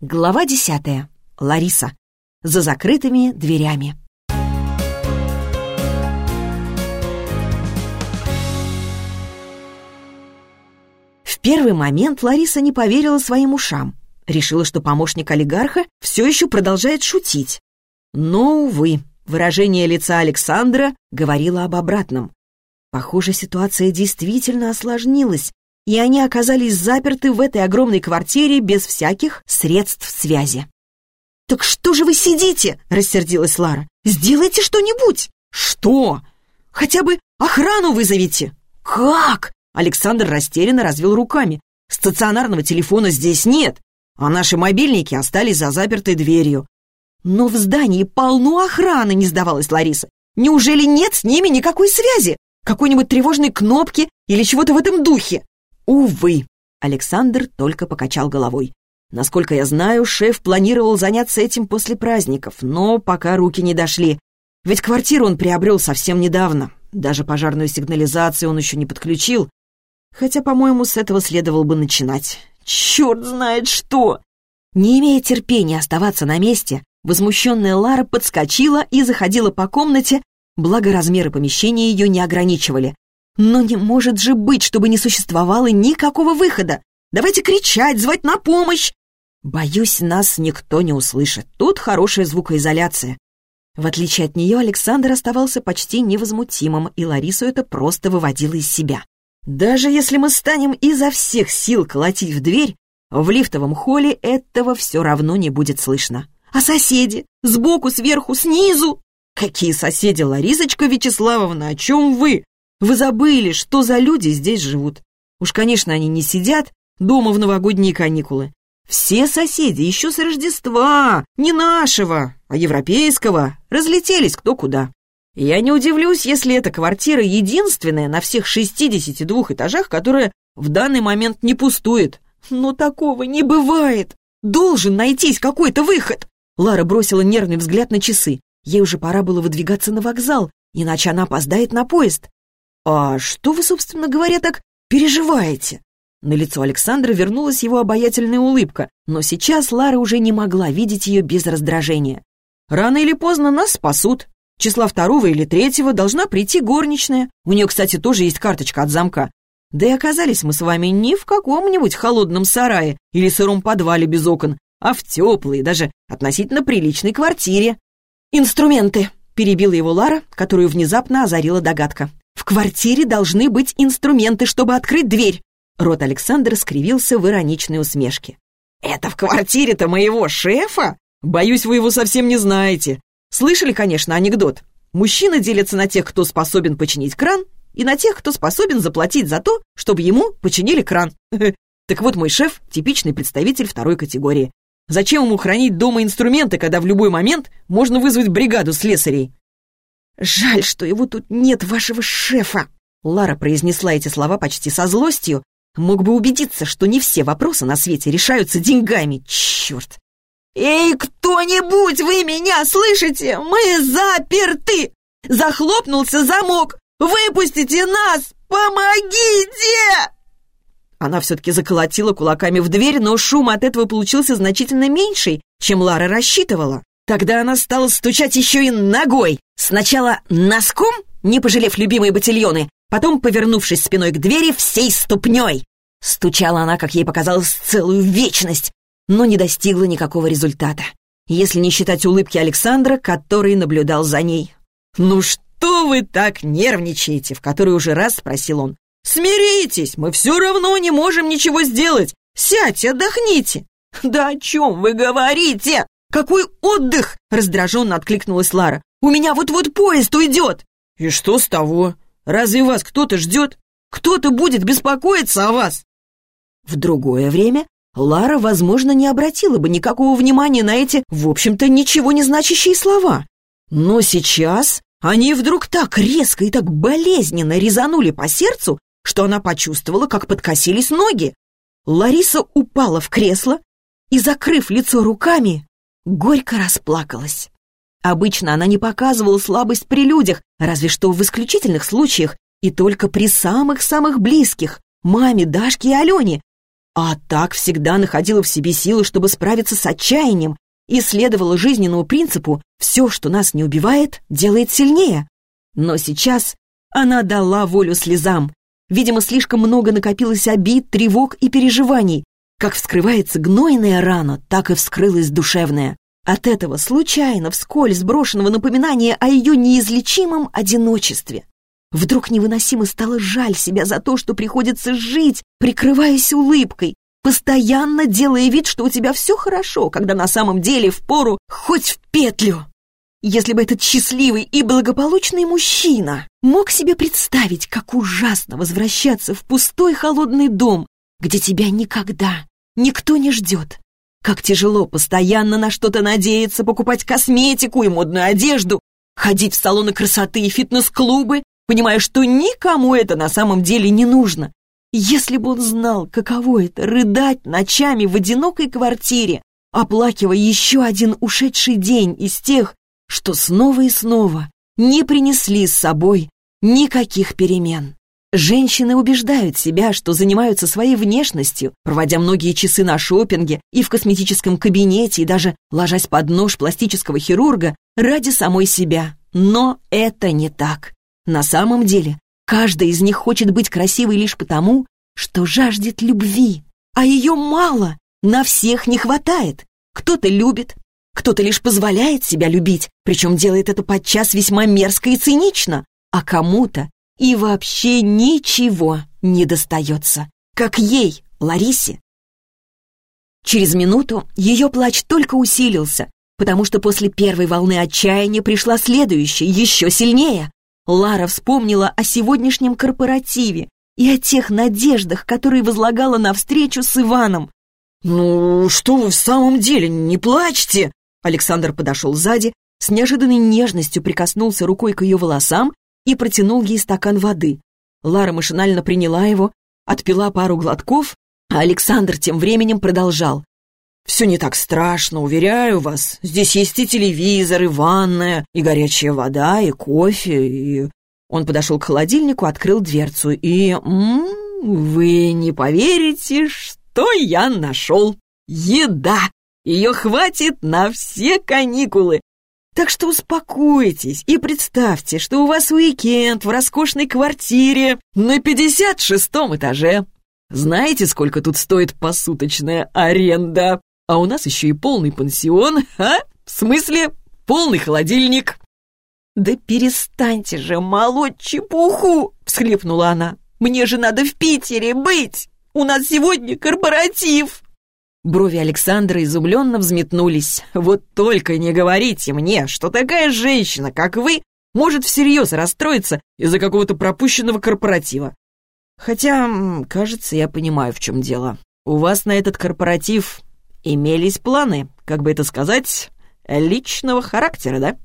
Глава десятая. Лариса. За закрытыми дверями. В первый момент Лариса не поверила своим ушам. Решила, что помощник олигарха все еще продолжает шутить. Но, увы, выражение лица Александра говорило об обратном. Похоже, ситуация действительно осложнилась, и они оказались заперты в этой огромной квартире без всяких средств связи. «Так что же вы сидите?» — рассердилась Лара. «Сделайте что-нибудь!» «Что? Хотя бы охрану вызовите!» «Как?» — Александр растерянно развел руками. «Стационарного телефона здесь нет, а наши мобильники остались за запертой дверью». «Но в здании полно охраны!» — не сдавалась Лариса. «Неужели нет с ними никакой связи? Какой-нибудь тревожной кнопки или чего-то в этом духе?» Увы, Александр только покачал головой. Насколько я знаю, шеф планировал заняться этим после праздников, но пока руки не дошли. Ведь квартиру он приобрел совсем недавно. Даже пожарную сигнализацию он еще не подключил. Хотя, по-моему, с этого следовало бы начинать. Черт знает что! Не имея терпения оставаться на месте, возмущенная Лара подскочила и заходила по комнате, благо размеры помещения ее не ограничивали. Но не может же быть, чтобы не существовало никакого выхода. Давайте кричать, звать на помощь. Боюсь, нас никто не услышит. Тут хорошая звукоизоляция. В отличие от нее, Александр оставался почти невозмутимым, и Ларису это просто выводило из себя. Даже если мы станем изо всех сил колотить в дверь, в лифтовом холле этого все равно не будет слышно. А соседи? Сбоку, сверху, снизу? Какие соседи, Ларисочка Вячеславовна, о чем вы? Вы забыли, что за люди здесь живут. Уж, конечно, они не сидят дома в новогодние каникулы. Все соседи еще с Рождества, не нашего, а европейского, разлетелись кто куда. Я не удивлюсь, если эта квартира единственная на всех 62 этажах, которая в данный момент не пустует. Но такого не бывает. Должен найтись какой-то выход. Лара бросила нервный взгляд на часы. Ей уже пора было выдвигаться на вокзал, иначе она опоздает на поезд. «А что вы, собственно говоря, так переживаете?» На лицо Александра вернулась его обаятельная улыбка, но сейчас Лара уже не могла видеть ее без раздражения. «Рано или поздно нас спасут. Числа второго или третьего должна прийти горничная. У нее, кстати, тоже есть карточка от замка. Да и оказались мы с вами не в каком-нибудь холодном сарае или сыром подвале без окон, а в теплой, даже относительно приличной квартире. «Инструменты!» — перебила его Лара, которую внезапно озарила догадка. В квартире должны быть инструменты, чтобы открыть дверь. Рот Александра скривился в ироничной усмешке. «Это в квартире-то моего шефа? Боюсь, вы его совсем не знаете. Слышали, конечно, анекдот. Мужчина делится на тех, кто способен починить кран, и на тех, кто способен заплатить за то, чтобы ему починили кран. Так вот, мой шеф — типичный представитель второй категории. Зачем ему хранить дома инструменты, когда в любой момент можно вызвать бригаду слесарей? «Жаль, что его тут нет, вашего шефа!» Лара произнесла эти слова почти со злостью. Мог бы убедиться, что не все вопросы на свете решаются деньгами. Черт! «Эй, кто-нибудь, вы меня слышите? Мы заперты! Захлопнулся замок! Выпустите нас! Помогите!» Она все-таки заколотила кулаками в дверь, но шум от этого получился значительно меньший, чем Лара рассчитывала. Тогда она стала стучать еще и ногой. Сначала носком, не пожалев любимые ботильоны, потом, повернувшись спиной к двери, всей ступней. Стучала она, как ей показалось, целую вечность, но не достигла никакого результата, если не считать улыбки Александра, который наблюдал за ней. «Ну что вы так нервничаете?» — в который уже раз спросил он. «Смиритесь, мы все равно не можем ничего сделать. Сядьте, отдохните». «Да о чем вы говорите?» «Какой отдых?» — раздраженно откликнулась Лара. «У меня вот-вот поезд уйдет!» «И что с того? Разве вас кто-то ждет? Кто-то будет беспокоиться о вас?» В другое время Лара, возможно, не обратила бы никакого внимания на эти, в общем-то, ничего не значащие слова. Но сейчас они вдруг так резко и так болезненно резанули по сердцу, что она почувствовала, как подкосились ноги. Лариса упала в кресло и, закрыв лицо руками, горько расплакалась. Обычно она не показывала слабость при людях, разве что в исключительных случаях и только при самых-самых близких — маме, Дашке и Алене. а так всегда находила в себе силы, чтобы справиться с отчаянием и следовала жизненному принципу «все, что нас не убивает, делает сильнее». Но сейчас она дала волю слезам. Видимо, слишком много накопилось обид, тревог и переживаний. Как вскрывается гнойная рана, так и вскрылась душевная. От этого случайно, вскользь брошенного напоминания о ее неизлечимом одиночестве. Вдруг невыносимо стало жаль себя за то, что приходится жить, прикрываясь улыбкой, постоянно делая вид, что у тебя все хорошо, когда на самом деле впору хоть в петлю. Если бы этот счастливый и благополучный мужчина мог себе представить, как ужасно возвращаться в пустой холодный дом, где тебя никогда никто не ждет, как тяжело постоянно на что-то надеяться, покупать косметику и модную одежду, ходить в салоны красоты и фитнес-клубы, понимая, что никому это на самом деле не нужно. Если бы он знал, каково это — рыдать ночами в одинокой квартире, оплакивая еще один ушедший день из тех, что снова и снова не принесли с собой никаких перемен. Женщины убеждают себя, что занимаются своей внешностью, проводя многие часы на шопинге и в косметическом кабинете, и даже ложась под нож пластического хирурга ради самой себя. Но это не так. На самом деле, каждая из них хочет быть красивой лишь потому, что жаждет любви. А ее мало, на всех не хватает. Кто-то любит, кто-то лишь позволяет себя любить, причем делает это подчас весьма мерзко и цинично, а кому-то и вообще ничего не достается, как ей, Ларисе. Через минуту ее плач только усилился, потому что после первой волны отчаяния пришла следующая, еще сильнее. Лара вспомнила о сегодняшнем корпоративе и о тех надеждах, которые возлагала на встречу с Иваном. «Ну, что вы в самом деле, не плачьте!» Александр подошел сзади, с неожиданной нежностью прикоснулся рукой к ее волосам и протянул ей стакан воды. Лара машинально приняла его, отпила пару глотков, а Александр тем временем продолжал. «Все не так страшно, уверяю вас. Здесь есть и телевизор, и ванная, и горячая вода, и кофе, и...» Он подошел к холодильнику, открыл дверцу и... М -м, «Вы не поверите, что я нашел! Еда!» Ее хватит на все каникулы. Так что успокойтесь и представьте, что у вас уикенд в роскошной квартире на 56-м этаже. Знаете, сколько тут стоит посуточная аренда? А у нас еще и полный пансион, а? В смысле, полный холодильник. «Да перестаньте же молоть чепуху!» — всхлипнула она. «Мне же надо в Питере быть! У нас сегодня корпоратив!» Брови Александра изумленно взметнулись. «Вот только не говорите мне, что такая женщина, как вы, может всерьез расстроиться из-за какого-то пропущенного корпоратива. Хотя, кажется, я понимаю, в чем дело. У вас на этот корпоратив имелись планы, как бы это сказать, личного характера, да?»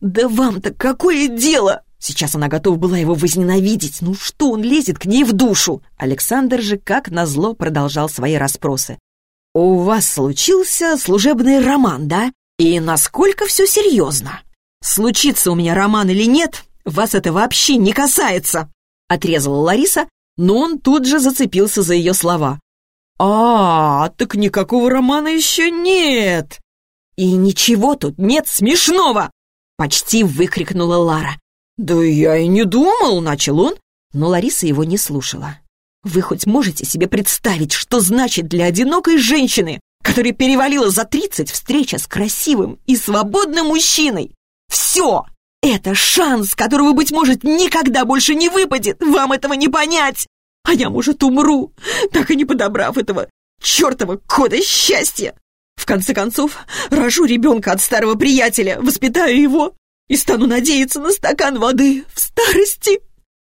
«Да вам-то какое дело?» Сейчас она готова была его возненавидеть. Ну что он лезет к ней в душу? Александр же, как назло, продолжал свои расспросы. «У вас случился служебный роман, да? И насколько все серьезно? Случится у меня роман или нет, вас это вообще не касается!» Отрезала Лариса, но он тут же зацепился за ее слова. «А, так никакого романа еще нет!» «И ничего тут нет смешного!» Почти выкрикнула Лара. «Да я и не думал», — начал он, но Лариса его не слушала. Вы хоть можете себе представить, что значит для одинокой женщины, которая перевалила за 30 встреча с красивым и свободным мужчиной? Все! Это шанс, которого, быть может, никогда больше не выпадет. Вам этого не понять. А я, может, умру, так и не подобрав этого чертова кода счастья. В конце концов, рожу ребенка от старого приятеля, воспитаю его и стану надеяться на стакан воды в старости.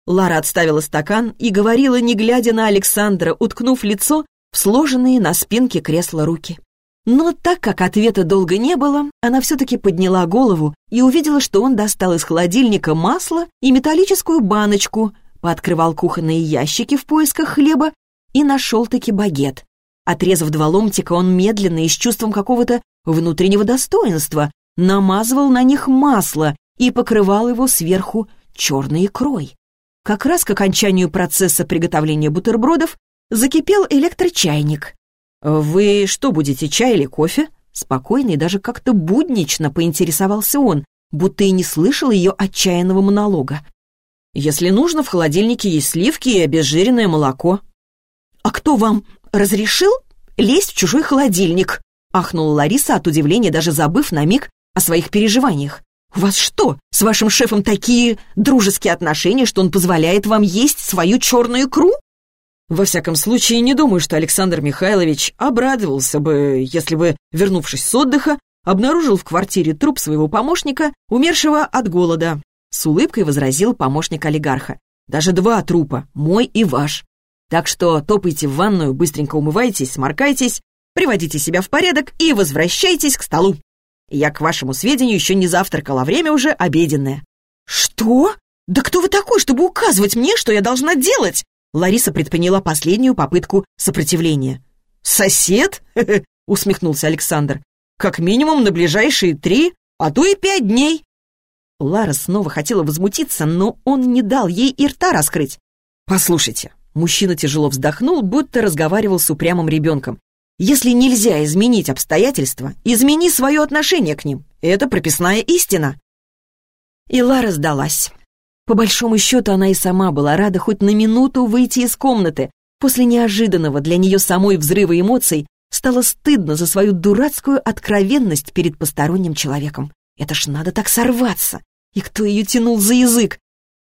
Лара отставила стакан и говорила, не глядя на Александра, уткнув лицо в сложенные на спинке кресла руки. Но так как ответа долго не было, она все-таки подняла голову и увидела, что он достал из холодильника масло и металлическую баночку, пооткрывал кухонные ящики в поисках хлеба и нашел-таки багет. Отрезав два ломтика, он медленно и с чувством какого-то внутреннего достоинства намазывал на них масло и покрывал его сверху черной икрой. Как раз к окончанию процесса приготовления бутербродов закипел электрочайник. «Вы что, будете, чай или кофе?» Спокойно и даже как-то буднично поинтересовался он, будто и не слышал ее отчаянного монолога. «Если нужно, в холодильнике есть сливки и обезжиренное молоко». «А кто вам разрешил лезть в чужой холодильник?» ахнула Лариса от удивления, даже забыв на миг о своих переживаниях. «У вас что, с вашим шефом такие дружеские отношения, что он позволяет вам есть свою черную икру?» Во всяком случае, не думаю, что Александр Михайлович обрадовался бы, если бы, вернувшись с отдыха, обнаружил в квартире труп своего помощника, умершего от голода. С улыбкой возразил помощник олигарха. «Даже два трупа, мой и ваш. Так что топайте в ванную, быстренько умывайтесь, сморкайтесь, приводите себя в порядок и возвращайтесь к столу. Я, к вашему сведению, еще не завтракала, время уже обеденное». «Что? Да кто вы такой, чтобы указывать мне, что я должна делать?» Лариса предприняла последнюю попытку сопротивления. «Сосед?» — усмехнулся Александр. «Как минимум на ближайшие три, а то и пять дней». Лара снова хотела возмутиться, но он не дал ей и рта раскрыть. «Послушайте». Мужчина тяжело вздохнул, будто разговаривал с упрямым ребенком. «Если нельзя изменить обстоятельства, измени свое отношение к ним. Это прописная истина». И Лара сдалась. По большому счету, она и сама была рада хоть на минуту выйти из комнаты. После неожиданного для нее самой взрыва эмоций стало стыдно за свою дурацкую откровенность перед посторонним человеком. Это ж надо так сорваться. И кто ее тянул за язык?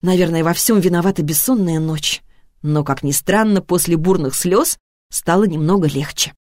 Наверное, во всем виновата бессонная ночь. Но, как ни странно, после бурных слез стало немного легче.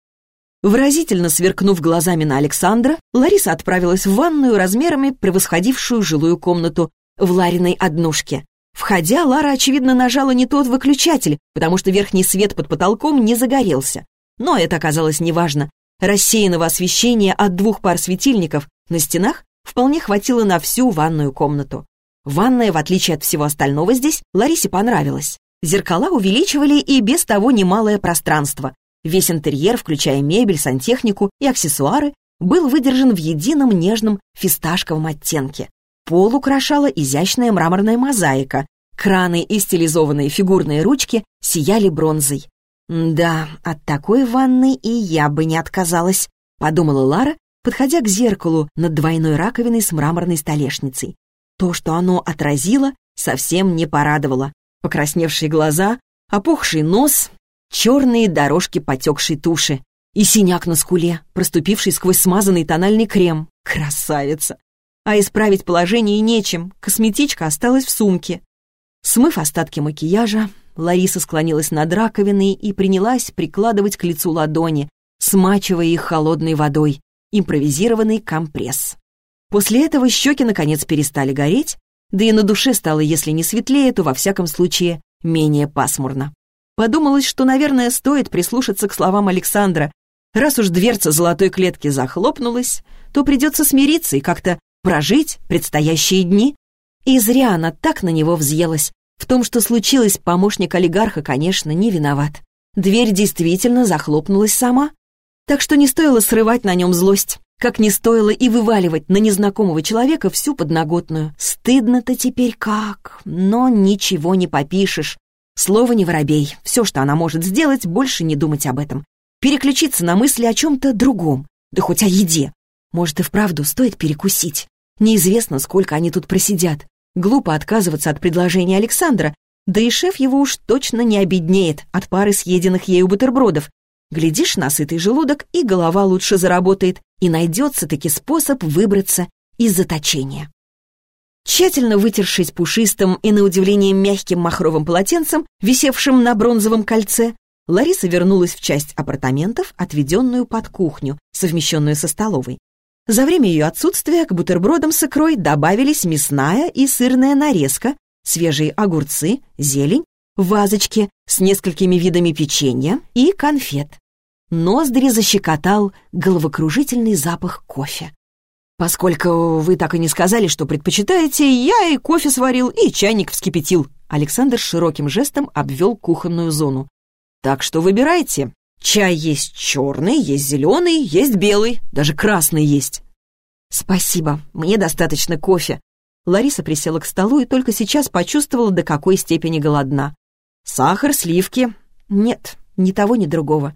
Выразительно сверкнув глазами на Александра, Лариса отправилась в ванную размерами превосходившую жилую комнату, в Лариной однушке. Входя, Лара, очевидно, нажала не тот выключатель, потому что верхний свет под потолком не загорелся. Но это оказалось неважно. Рассеянного освещения от двух пар светильников на стенах вполне хватило на всю ванную комнату. Ванная, в отличие от всего остального здесь, Ларисе понравилась. Зеркала увеличивали и без того немалое пространство. Весь интерьер, включая мебель, сантехнику и аксессуары, был выдержан в едином нежном фисташковом оттенке. Пол украшала изящная мраморная мозаика. Краны и стилизованные фигурные ручки сияли бронзой. «Да, от такой ванны и я бы не отказалась», — подумала Лара, подходя к зеркалу над двойной раковиной с мраморной столешницей. То, что оно отразило, совсем не порадовало. Покрасневшие глаза, опухший нос, черные дорожки потекшей туши и синяк на скуле, проступивший сквозь смазанный тональный крем. Красавица! А исправить положение нечем, косметичка осталась в сумке. Смыв остатки макияжа, Лариса склонилась над раковиной и принялась прикладывать к лицу ладони, смачивая их холодной водой, импровизированный компресс. После этого щеки, наконец, перестали гореть, да и на душе стало, если не светлее, то, во всяком случае, менее пасмурно. Подумалось, что, наверное, стоит прислушаться к словам Александра. Раз уж дверца золотой клетки захлопнулась, то придется смириться и как-то прожить предстоящие дни. И зря она так на него взъелась. В том, что случилось, помощник олигарха, конечно, не виноват. Дверь действительно захлопнулась сама. Так что не стоило срывать на нем злость, как не стоило и вываливать на незнакомого человека всю подноготную. Стыдно-то теперь как, но ничего не попишешь. Слово не воробей. Все, что она может сделать, больше не думать об этом. Переключиться на мысли о чем-то другом, да хоть о еде. Может, и вправду стоит перекусить. Неизвестно, сколько они тут просидят. Глупо отказываться от предложения Александра, да и шеф его уж точно не обеднеет от пары съеденных ею бутербродов. Глядишь на сытый желудок, и голова лучше заработает, и найдется-таки способ выбраться из заточения. Тщательно вытершись пушистым и, на удивление, мягким махровым полотенцем, висевшим на бронзовом кольце, Лариса вернулась в часть апартаментов, отведенную под кухню, совмещенную со столовой. За время ее отсутствия к бутербродам с икрой добавились мясная и сырная нарезка, свежие огурцы, зелень, вазочки с несколькими видами печенья и конфет. Ноздри защекотал головокружительный запах кофе. «Поскольку вы так и не сказали, что предпочитаете, я и кофе сварил, и чайник вскипятил». Александр широким жестом обвел кухонную зону. «Так что выбирайте. Чай есть черный, есть зеленый, есть белый, даже красный есть. Спасибо, мне достаточно кофе. Лариса присела к столу и только сейчас почувствовала, до какой степени голодна. Сахар, сливки? Нет, ни того, ни другого.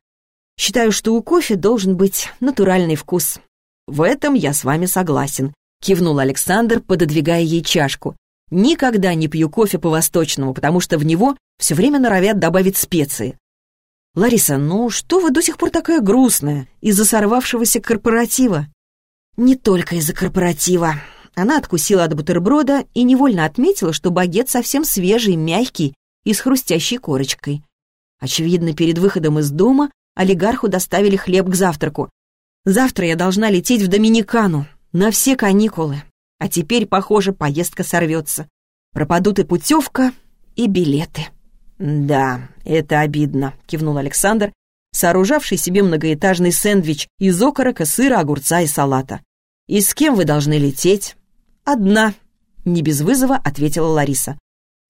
Считаю, что у кофе должен быть натуральный вкус. В этом я с вами согласен, кивнул Александр, пододвигая ей чашку. Никогда не пью кофе по-восточному, потому что в него все время норовят добавить специи. «Лариса, ну что вы до сих пор такая грустная? Из-за сорвавшегося корпоратива?» «Не только из-за корпоратива». Она откусила от бутерброда и невольно отметила, что багет совсем свежий, мягкий и с хрустящей корочкой. Очевидно, перед выходом из дома олигарху доставили хлеб к завтраку. «Завтра я должна лететь в Доминикану, на все каникулы. А теперь, похоже, поездка сорвется. Пропадут и путевка, и билеты». «Да, это обидно», — кивнул Александр, сооружавший себе многоэтажный сэндвич из окорока, сыра, огурца и салата. «И с кем вы должны лететь?» «Одна», — не без вызова ответила Лариса.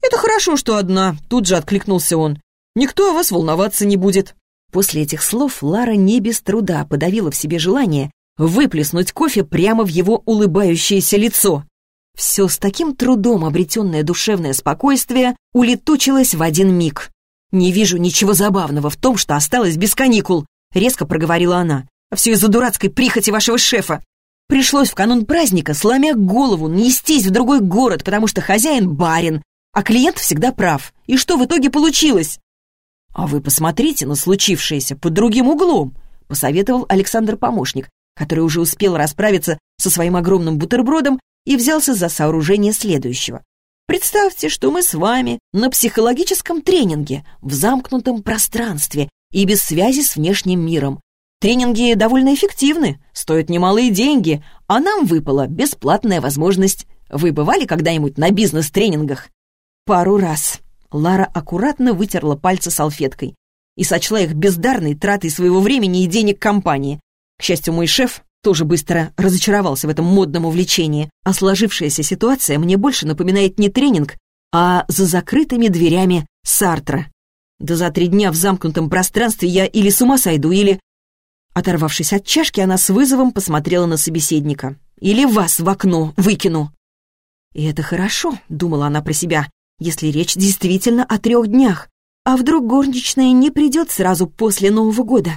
«Это хорошо, что одна», — тут же откликнулся он. «Никто о вас волноваться не будет». После этих слов Лара не без труда подавила в себе желание выплеснуть кофе прямо в его улыбающееся лицо. Все с таким трудом обретенное душевное спокойствие улетучилось в один миг. «Не вижу ничего забавного в том, что осталось без каникул», — резко проговорила она. «Все из-за дурацкой прихоти вашего шефа. Пришлось в канун праздника, сломя голову, нестись в другой город, потому что хозяин барин, а клиент всегда прав. И что в итоге получилось?» «А вы посмотрите на случившееся под другим углом», — посоветовал Александр-помощник, который уже успел расправиться со своим огромным бутербродом и взялся за сооружение следующего. Представьте, что мы с вами на психологическом тренинге в замкнутом пространстве и без связи с внешним миром. Тренинги довольно эффективны, стоят немалые деньги, а нам выпала бесплатная возможность. Вы бывали когда-нибудь на бизнес-тренингах? Пару раз. Лара аккуратно вытерла пальцы салфеткой и сочла их бездарной тратой своего времени и денег компании. К счастью, мой шеф тоже быстро разочаровался в этом модном увлечении, а сложившаяся ситуация мне больше напоминает не тренинг, а за закрытыми дверями Сартра. Да за три дня в замкнутом пространстве я или с ума сойду, или... Оторвавшись от чашки, она с вызовом посмотрела на собеседника. «Или вас в окно выкину!» «И это хорошо», — думала она про себя, «если речь действительно о трех днях. А вдруг горничная не придет сразу после Нового года?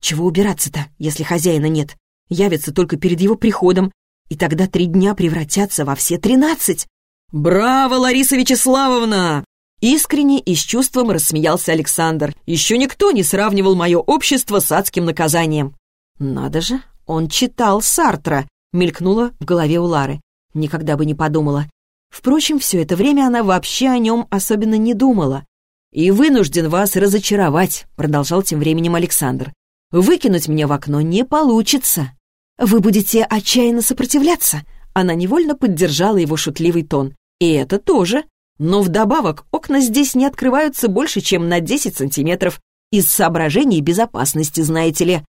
Чего убираться-то, если хозяина нет? явятся только перед его приходом, и тогда три дня превратятся во все тринадцать. «Браво, Лариса Вячеславовна!» Искренне и с чувством рассмеялся Александр. «Еще никто не сравнивал мое общество с адским наказанием». «Надо же, он читал Сартра», — мелькнуло в голове у Лары. Никогда бы не подумала. Впрочем, все это время она вообще о нем особенно не думала. «И вынужден вас разочаровать», — продолжал тем временем Александр. «Выкинуть меня в окно не получится». «Вы будете отчаянно сопротивляться?» Она невольно поддержала его шутливый тон. «И это тоже. Но вдобавок окна здесь не открываются больше, чем на 10 сантиметров. Из соображений безопасности, знаете ли».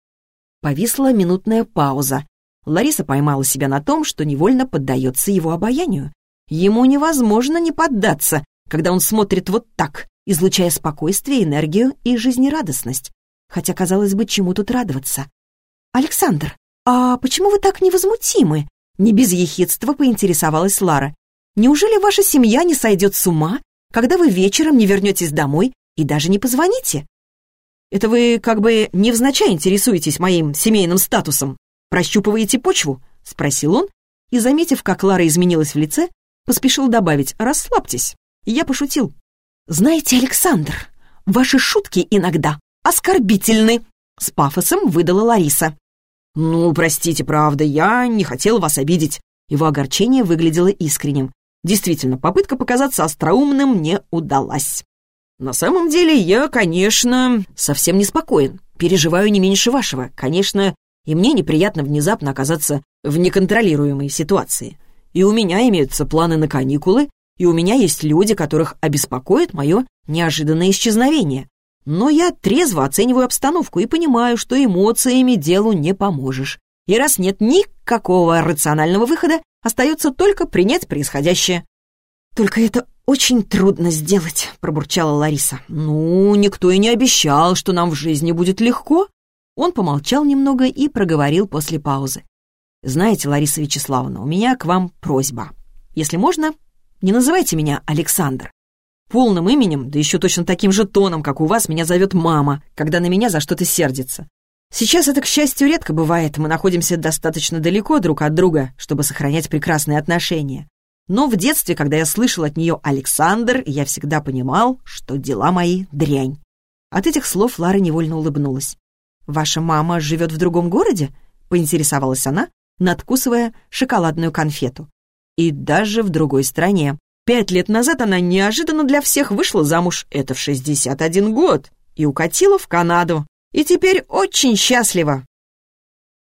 Повисла минутная пауза. Лариса поймала себя на том, что невольно поддается его обаянию. Ему невозможно не поддаться, когда он смотрит вот так, излучая спокойствие, энергию и жизнерадостность. Хотя, казалось бы, чему тут радоваться? «Александр, «А почему вы так невозмутимы?» Не без ехидства поинтересовалась Лара. «Неужели ваша семья не сойдет с ума, когда вы вечером не вернетесь домой и даже не позвоните?» «Это вы как бы невзначай интересуетесь моим семейным статусом? Прощупываете почву?» — спросил он, и, заметив, как Лара изменилась в лице, поспешил добавить «расслабьтесь». Я пошутил. «Знаете, Александр, ваши шутки иногда оскорбительны», — с пафосом выдала Лариса. «Ну, простите, правда, я не хотел вас обидеть». Его огорчение выглядело искренним. Действительно, попытка показаться остроумным не удалась. На самом деле я, конечно, совсем неспокоен. Переживаю не меньше вашего. Конечно, и мне неприятно внезапно оказаться в неконтролируемой ситуации. И у меня имеются планы на каникулы, и у меня есть люди, которых обеспокоит мое неожиданное исчезновение. Но я трезво оцениваю обстановку и понимаю, что эмоциями делу не поможешь. И раз нет никакого рационального выхода, остается только принять происходящее. «Только это очень трудно сделать», — пробурчала Лариса. «Ну, никто и не обещал, что нам в жизни будет легко». Он помолчал немного и проговорил после паузы. «Знаете, Лариса Вячеславовна, у меня к вам просьба. Если можно, не называйте меня Александр. полным именем, да еще точно таким же тоном, как у вас, меня зовет мама, когда на меня за что-то сердится. Сейчас это, к счастью, редко бывает, мы находимся достаточно далеко друг от друга, чтобы сохранять прекрасные отношения. Но в детстве, когда я слышал от нее «Александр», я всегда понимал, что дела мои дрянь. От этих слов Лара невольно улыбнулась. «Ваша мама живет в другом городе?» — поинтересовалась она, надкусывая шоколадную конфету. «И даже в другой стране. Пять лет назад она неожиданно для всех вышла замуж, это в 61 год, и укатила в Канаду. И теперь очень счастлива».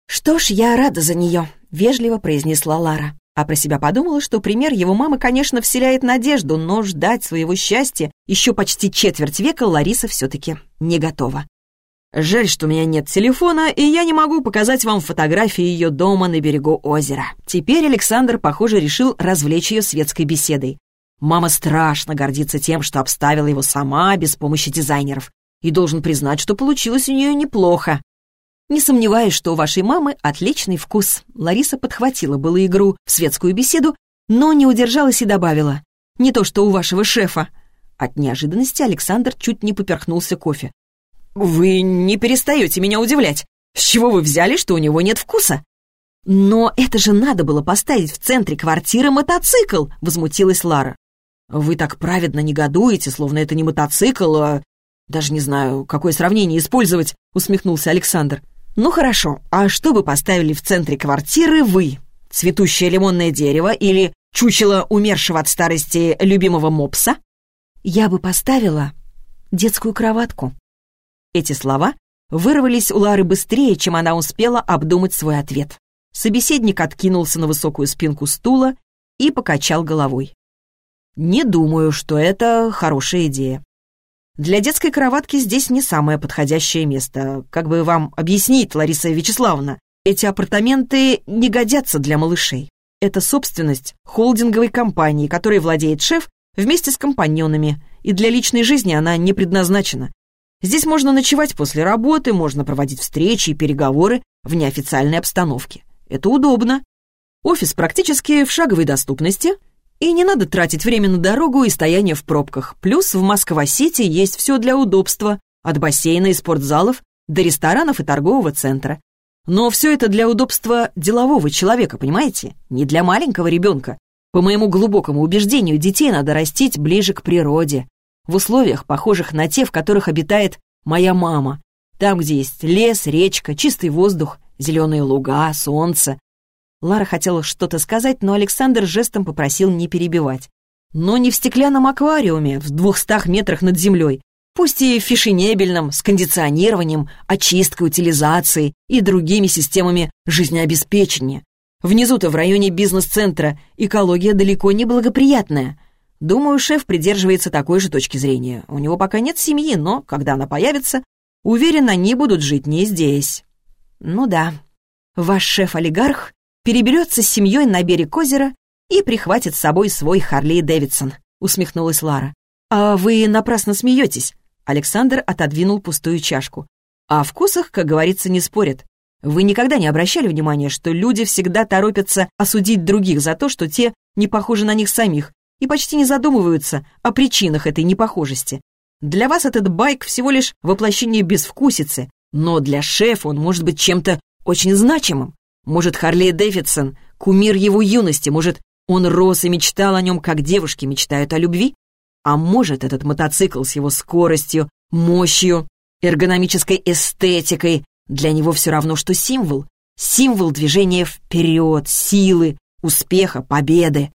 «Что ж, я рада за нее», — вежливо произнесла Лара. А про себя подумала, что пример его мамы, конечно, вселяет надежду, но ждать своего счастья еще почти четверть века Лариса все-таки не готова. Жаль, что у меня нет телефона, и я не могу показать вам фотографии ее дома на берегу озера. Теперь Александр, похоже, решил развлечь ее светской беседой. Мама страшно гордится тем, что обставила его сама, без помощи дизайнеров. И должен признать, что получилось у нее неплохо. Не сомневаюсь, что у вашей мамы отличный вкус. Лариса подхватила было игру в светскую беседу, но не удержалась и добавила. Не то, что у вашего шефа. От неожиданности Александр чуть не поперхнулся кофе. «Вы не перестаете меня удивлять. С чего вы взяли, что у него нет вкуса?» «Но это же надо было поставить в центре квартиры мотоцикл!» — возмутилась Лара. «Вы так праведно негодуете, словно это не мотоцикл, а... Даже не знаю, какое сравнение использовать», — усмехнулся Александр. «Ну хорошо, а что бы поставили в центре квартиры вы? Цветущее лимонное дерево или чучело умершего от старости любимого мопса?» «Я бы поставила детскую кроватку», эти слова вырвались у Лары быстрее, чем она успела обдумать свой ответ. Собеседник откинулся на высокую спинку стула и покачал головой. «Не думаю, что это хорошая идея. Для детской кроватки здесь не самое подходящее место. Как бы вам объяснить, Лариса Вячеславовна, эти апартаменты не годятся для малышей. Это собственность холдинговой компании, которой владеет шеф вместе с компаньонами, и для личной жизни она не предназначена. Здесь можно ночевать после работы, можно проводить встречи и переговоры в неофициальной обстановке. Это удобно. Офис практически в шаговой доступности, и не надо тратить время на дорогу и стояние в пробках. Плюс в Москва-Сити есть все для удобства, от бассейна и спортзалов до ресторанов и торгового центра. Но все это для удобства делового человека, понимаете? Не для маленького ребенка. По моему глубокому убеждению, детей надо растить ближе к природе, в условиях, похожих на те, в которых обитает моя мама. Там, где есть лес, речка, чистый воздух, зеленые луга, солнце. Лара хотела что-то сказать, но Александр жестом попросил не перебивать. Но не в стеклянном аквариуме, в двухстах метрах над землей. Пусть и фешенебельном, с кондиционированием, очисткой, утилизацией и другими системами жизнеобеспечения. Внизу-то в районе бизнес-центра экология далеко не благоприятная — Думаю, шеф придерживается такой же точки зрения. У него пока нет семьи, но, когда она появится, уверен, они будут жить не здесь. Ну да, ваш шеф-олигарх переберется с семьей на берег озера и прихватит с собой свой Харли Дэвидсон, усмехнулась Лара. А вы напрасно смеетесь. Александр отодвинул пустую чашку. О вкусах, как говорится, не спорят. Вы никогда не обращали внимания, что люди всегда торопятся осудить других за то, что те не похожи на них самих, и почти не задумываются о причинах этой непохожести. Для вас этот байк всего лишь воплощение безвкусицы, но для шефа он может быть чем-то очень значимым. Может, Харли Дэвидсон — кумир его юности, может, он рос и мечтал о нем, как девушки мечтают о любви? А может, этот мотоцикл с его скоростью, мощью, эргономической эстетикой для него все равно, что символ. Символ движения вперед, силы, успеха, победы.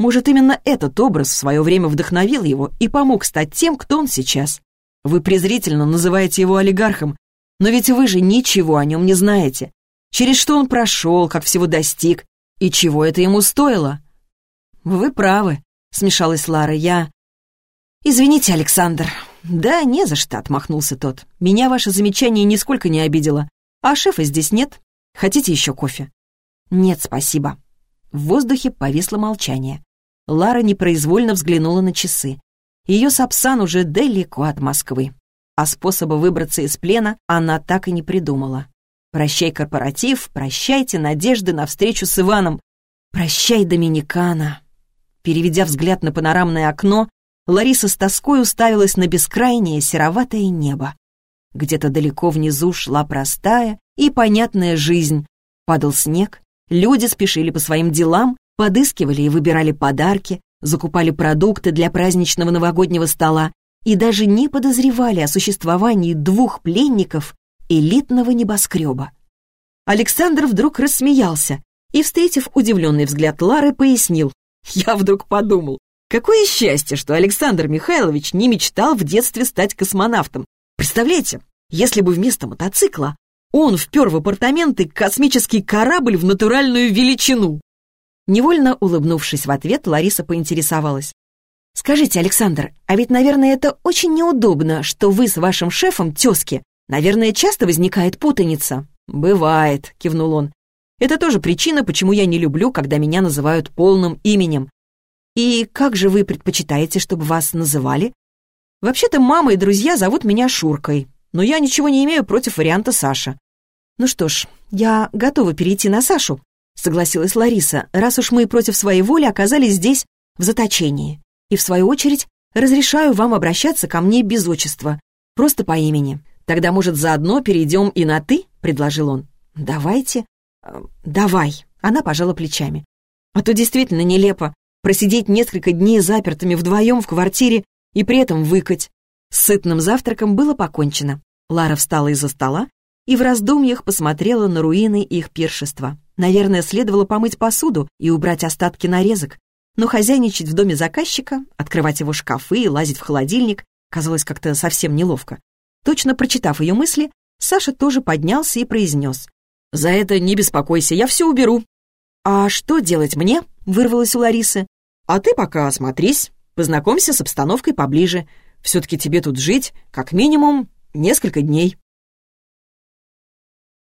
Может, именно этот образ в свое время вдохновил его и помог стать тем, кто он сейчас. Вы презрительно называете его олигархом, но ведь вы же ничего о нем не знаете. Через что он прошел, как всего достиг, и чего это ему стоило? Вы правы, смешалась Лара, я... Извините, Александр. Да, не за что, отмахнулся тот. Меня ваше замечание нисколько не обидело. А шефа здесь нет. Хотите еще кофе? Нет, спасибо. В воздухе повисло молчание. Лара непроизвольно взглянула на часы. Ее Сапсан уже далеко от Москвы. А способа выбраться из плена она так и не придумала. Прощай, корпоратив, прощайте надежды на встречу с Иваном. Прощай, Доминикана. Переведя взгляд на панорамное окно, Лариса с тоской уставилась на бескрайнее сероватое небо. Где-то далеко внизу шла простая и понятная жизнь. Падал снег, люди спешили по своим делам, подыскивали и выбирали подарки, закупали продукты для праздничного новогоднего стола и даже не подозревали о существовании двух пленников элитного небоскреба. Александр вдруг рассмеялся и, встретив удивленный взгляд Лары, пояснил. «Я вдруг подумал, какое счастье, что Александр Михайлович не мечтал в детстве стать космонавтом. Представляете, если бы вместо мотоцикла он впер в апартаменты космический корабль в натуральную величину. Невольно улыбнувшись в ответ, Лариса поинтересовалась. «Скажите, Александр, а ведь, наверное, это очень неудобно, что вы с вашим шефом тезки. Наверное, часто возникает путаница?» «Бывает», — кивнул он. «Это тоже причина, почему я не люблю, когда меня называют полным именем. И как же вы предпочитаете, чтобы вас называли?» «Вообще-то мама и друзья зовут меня Шуркой, но я ничего не имею против варианта Саша». «Ну что ж, я готова перейти на Сашу», — согласилась Лариса, «раз уж мы против своей воли оказались здесь, в заточении. И, в свою очередь, разрешаю вам обращаться ко мне без отчества, просто по имени. Тогда, может, заодно перейдем и на «ты»?» — предложил он. «Давайте». Э, «Давай», — она пожала плечами. «А то действительно нелепо просидеть несколько дней запертыми вдвоем в квартире и при этом выкать. С сытным завтраком было покончено. Лара встала из-за стола и в раздумьях посмотрела на руины их пиршества. Наверное, следовало помыть посуду и убрать остатки нарезок, но хозяйничать в доме заказчика, открывать его шкафы и лазить в холодильник казалось как-то совсем неловко. Точно прочитав ее мысли, Саша тоже поднялся и произнес. «За это не беспокойся, я все уберу». «А что делать мне?» — вырвалось у Ларисы. «А ты пока осмотрись, познакомься с обстановкой поближе. Все-таки тебе тут жить, как минимум, несколько дней».